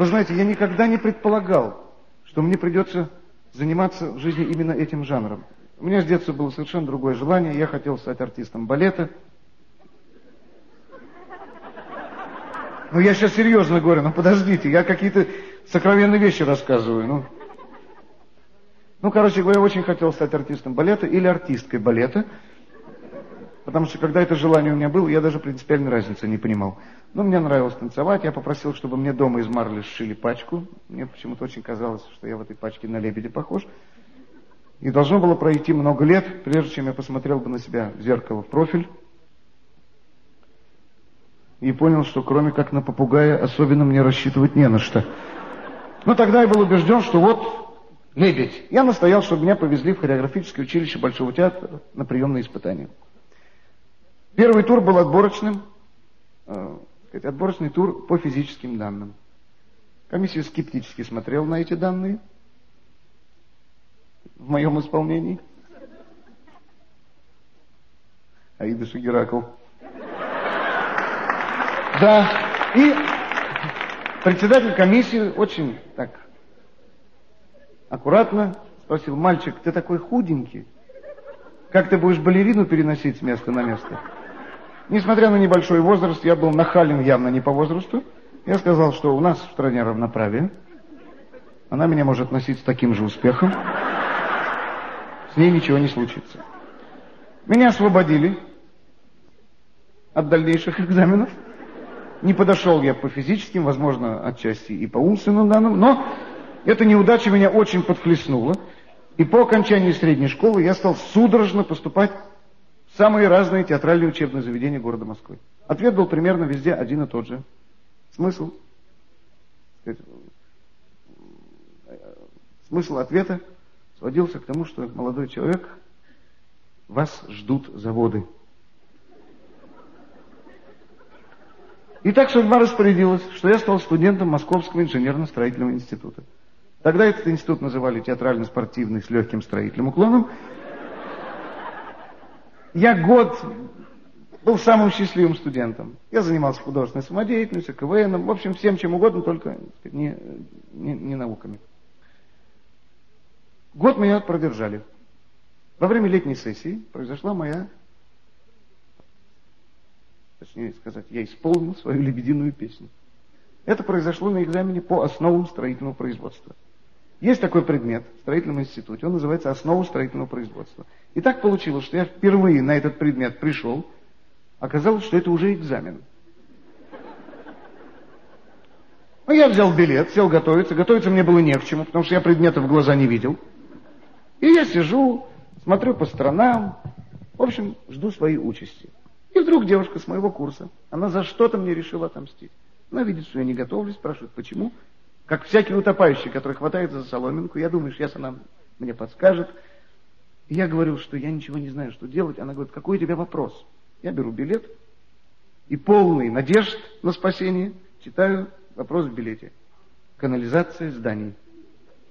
Вы знаете, я никогда не предполагал, что мне придется заниматься в жизни именно этим жанром. У меня с детства было совершенно другое желание. Я хотел стать артистом балета. Ну, я сейчас серьезно говорю, ну подождите, я какие-то сокровенные вещи рассказываю. Ну, ну короче говоря, очень хотел стать артистом балета или артисткой балета. Потому что когда это желание у меня было, я даже принципиальной разницы не понимал. Но мне нравилось танцевать, я попросил, чтобы мне дома из марли сшили пачку. Мне почему-то очень казалось, что я в этой пачке на лебедя похож. И должно было пройти много лет, прежде чем я посмотрел бы на себя в зеркало в профиль. И понял, что кроме как на попугая особенно мне рассчитывать не на что. Но тогда я был убежден, что вот лебедь. Я настоял, чтобы меня повезли в хореографическое училище Большого театра на приемные испытания. Первый тур был отборочным, э, отборочный тур по физическим данным. Комиссия скептически смотрела на эти данные в моем исполнении. Аида Шагиракл. Да, и председатель комиссии очень так аккуратно спросил, мальчик, ты такой худенький, как ты будешь балерину переносить с места на место? Несмотря на небольшой возраст, я был нахален явно не по возрасту. Я сказал, что у нас в стране равноправие. Она меня может носить с таким же успехом. С ней ничего не случится. Меня освободили от дальнейших экзаменов. Не подошел я по физическим, возможно, отчасти и по умственным данным, но эта неудача меня очень подхлестнула. И по окончании средней школы я стал судорожно поступать самые разные театральные учебные заведения города Москвы. Ответ был примерно везде один и тот же. Смысл? Смысл ответа сводился к тому, что молодой человек, вас ждут заводы. И так судьба распорядилась, что я стал студентом Московского инженерно-строительного института. Тогда этот институт называли театрально-спортивный с легким строительным уклоном, я год был самым счастливым студентом. Я занимался художественной самодеятельностью, КВНом, в общем, всем чем угодно, только не, не, не науками. Год меня продержали. Во время летней сессии произошла моя, точнее сказать, я исполнил свою лебединую песню. Это произошло на экзамене по основам строительного производства. Есть такой предмет в строительном институте, он называется «Основа строительного производства». И так получилось, что я впервые на этот предмет пришел, оказалось, что это уже экзамен. Ну, я взял билет, сел готовиться. Готовиться мне было не к чему, потому что я предметов в глаза не видел. И я сижу, смотрю по сторонам, в общем, жду своей участи. И вдруг девушка с моего курса, она за что-то мне решила отомстить. Она видит, что я не готовлюсь, спрашивает, почему. Как всякий утопающий, который хватается за соломинку, я думаю, сейчас она мне подскажет. Я говорю, что я ничего не знаю, что делать. Она говорит, какой у тебя вопрос? Я беру билет и полный надежд на спасение читаю вопрос в билете. Канализация зданий.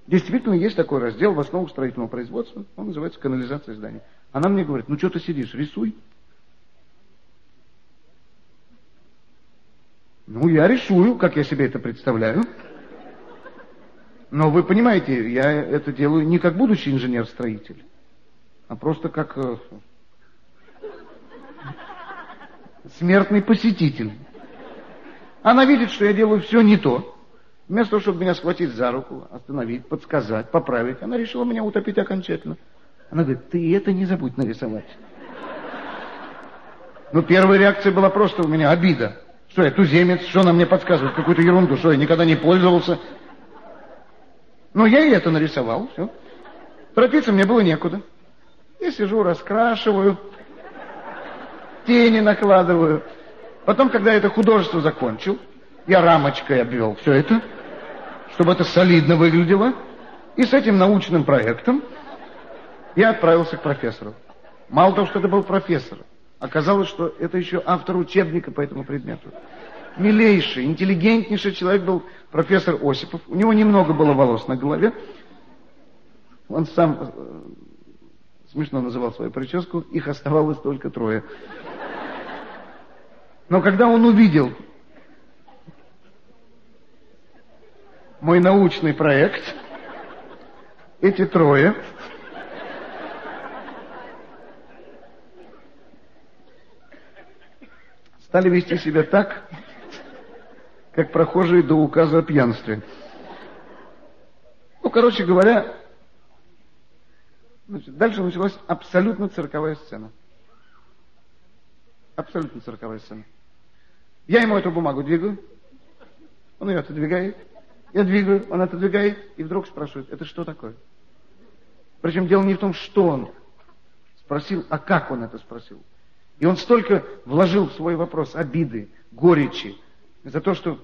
Действительно, есть такой раздел в основах строительного производства, он называется канализация зданий. Она мне говорит, ну что ты сидишь, рисуй. Ну, я рисую, как я себе это представляю. Но вы понимаете, я это делаю не как будущий инженер-строитель, а просто как э, смертный посетитель. Она видит, что я делаю все не то. Вместо того, чтобы меня схватить за руку, остановить, подсказать, поправить, она решила меня утопить окончательно. Она говорит, ты это не забудь нарисовать. Ну, первая реакция была просто у меня обида. Что я, туземец, что она мне подсказывает, какую-то ерунду, что я никогда не пользовался. Ну, я и это нарисовал, все. Торопиться мне было некуда. Я сижу, раскрашиваю, тени накладываю. Потом, когда это художество закончил, я рамочкой обвел все это, чтобы это солидно выглядело. И с этим научным проектом я отправился к профессору. Мало того, что это был профессор, оказалось, что это еще автор учебника по этому предмету милейший, интеллигентнейший человек был профессор Осипов. У него немного было волос на голове. Он сам э, смешно называл свою прическу, их оставалось только трое. Но когда он увидел мой научный проект. Эти трое стали вести себя так, как прохожие до указа о пьянстве. Ну, короче говоря, значит, дальше началась абсолютно цирковая сцена. Абсолютно цирковая сцена. Я ему эту бумагу двигаю, он ее отодвигает, я двигаю, он отодвигает, и вдруг спрашивает, это что такое? Причем дело не в том, что он спросил, а как он это спросил. И он столько вложил в свой вопрос обиды, горечи, за то, что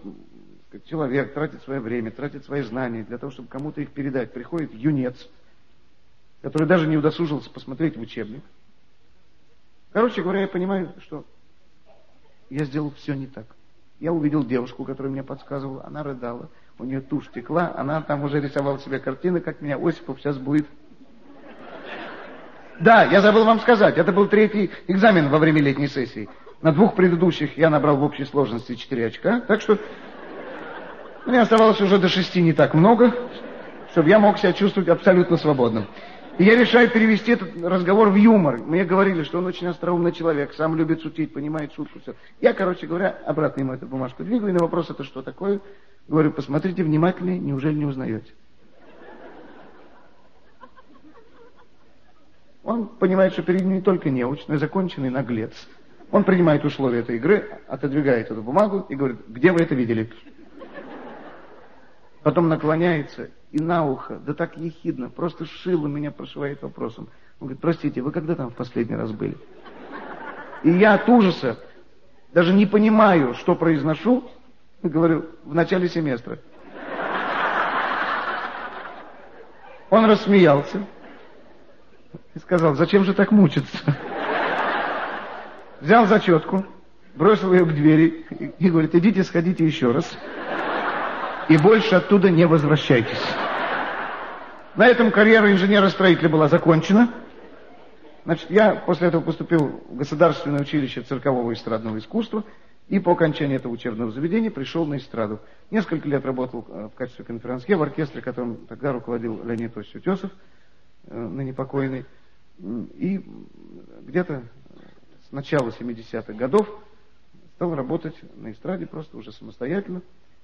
человек тратит свое время, тратит свои знания для того, чтобы кому-то их передать. Приходит юнец, который даже не удосужился посмотреть в учебник. Короче говоря, я понимаю, что я сделал все не так. Я увидел девушку, которая мне подсказывала, она рыдала, у нее тушь текла, она там уже рисовала себе картины, как меня Осипов сейчас будет. Да, я забыл вам сказать, это был третий экзамен во время летней сессии. На двух предыдущих я набрал в общей сложности 4 очка, так что мне оставалось уже до шести не так много, чтобы я мог себя чувствовать абсолютно свободным. И я решаю перевести этот разговор в юмор. Мне говорили, что он очень остроумный человек, сам любит шутить, понимает шутку, все. Я, короче говоря, обратно ему эту бумажку двигаю, и на вопрос, это что такое, говорю, посмотрите внимательнее, неужели не узнаете? Он понимает, что перед ним не только неуч, но и законченный наглец. Он принимает условия этой игры, отодвигает эту бумагу и говорит, где вы это видели? Потом наклоняется и на ухо, да так ехидно, просто шило меня прошивает вопросом. Он говорит, простите, вы когда там в последний раз были? И я от ужаса, даже не понимаю, что произношу, говорю, в начале семестра. Он рассмеялся и сказал, зачем же так мучиться? Взял зачетку, бросил ее к двери и говорит, идите, сходите еще раз. И больше оттуда не возвращайтесь. На этом карьера инженера-строителя была закончена. Значит, я после этого поступил в Государственное училище циркового и эстрадного искусства и по окончании этого учебного заведения пришел на эстраду. Несколько лет работал э, в качестве конферансье в оркестре, которым тогда руководил Леонид Осич Утесов, э, ныне покойный. И где-то начала 70-х годов стал работать на эстраде просто уже самостоятельно.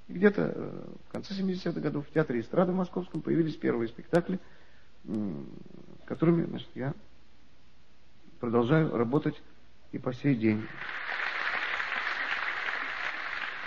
И где-то э, в конце 70-х годов в театре эстрады в Московском появились первые спектакли, которыми значит, я продолжаю работать и по сей день.